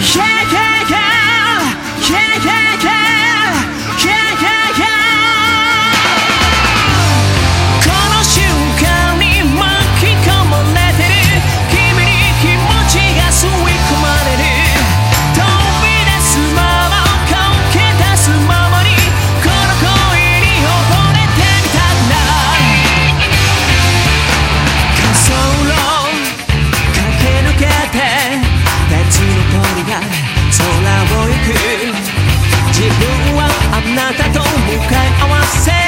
Yeah, yeah, yeah. たと向かい合わせ